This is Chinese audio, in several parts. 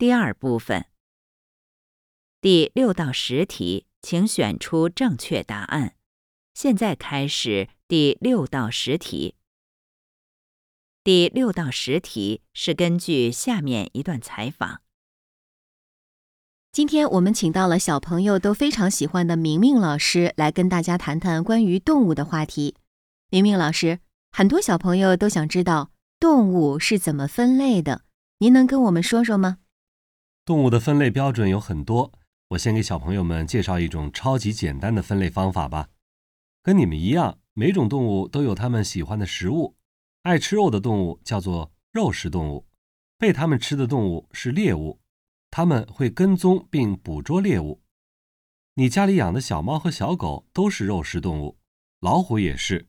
第二部分，第六到十题，请选出正确答案。现在开始第六到十题。第六到十题是根据下面一段采访。今天我们请到了小朋友都非常喜欢的明明老师来跟大家谈谈关于动物的话题。明明老师，很多小朋友都想知道动物是怎么分类的，您能跟我们说说吗？动物的分类标准有很多，我先给小朋友们介绍一种超级简单的分类方法吧。跟你们一样，每种动物都有它们喜欢的食物。爱吃肉的动物叫做肉食动物，被它们吃的动物是猎物，它们会跟踪并捕捉猎物。你家里养的小猫和小狗都是肉食动物，老虎也是。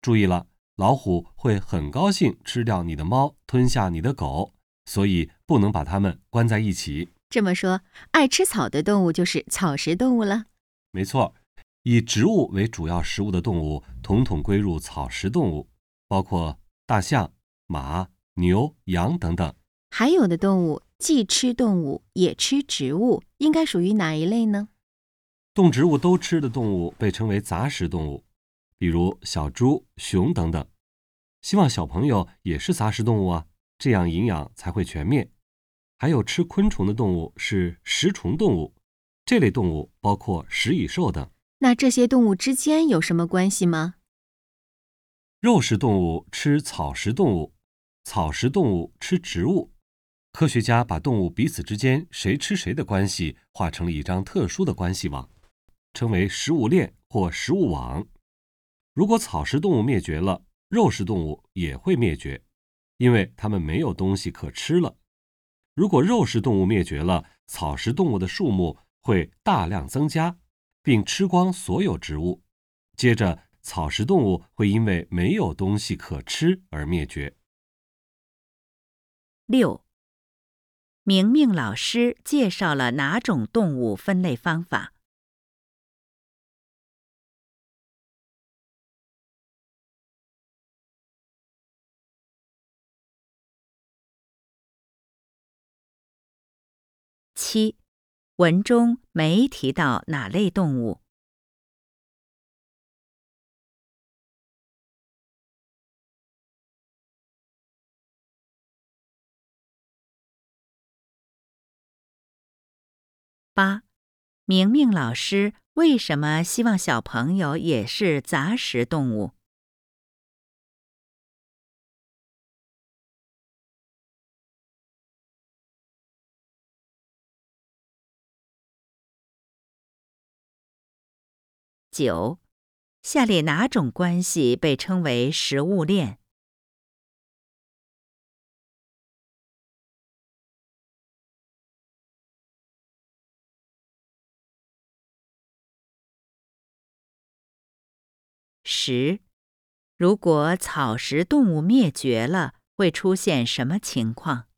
注意了，老虎会很高兴吃掉你的猫，吞下你的狗。所以不能把它们关在一起。这么说，爱吃草的动物就是草食动物了。没错，以植物为主要食物的动物统统归入草食动物，包括大象、马、牛、羊等等。还有的动物既吃动物也吃植物，应该属于哪一类呢？动植物都吃的动物被称为杂食动物，比如小猪、熊等等。希望小朋友也是杂食动物啊。这样营养才会全面。还有吃昆虫的动物是食虫动物，这类动物包括食蚁兽等。那这些动物之间有什么关系吗？肉食动物吃草食动物，草食动物吃植物。科学家把动物彼此之间谁吃谁的关系画成了一张特殊的关系网，称为食物链或食物网。如果草食动物灭绝了，肉食动物也会灭绝。因为它们没有东西可吃了。如果肉食动物灭绝了，草食动物的数目会大量增加，并吃光所有植物。接着，草食动物会因为没有东西可吃而灭绝。六，明明老师介绍了哪种动物分类方法？七，文中没提到哪类动物。八，明明老师为什么希望小朋友也是杂食动物？九，下列哪种关系被称为食物链？十，如果草食动物灭绝了，会出现什么情况？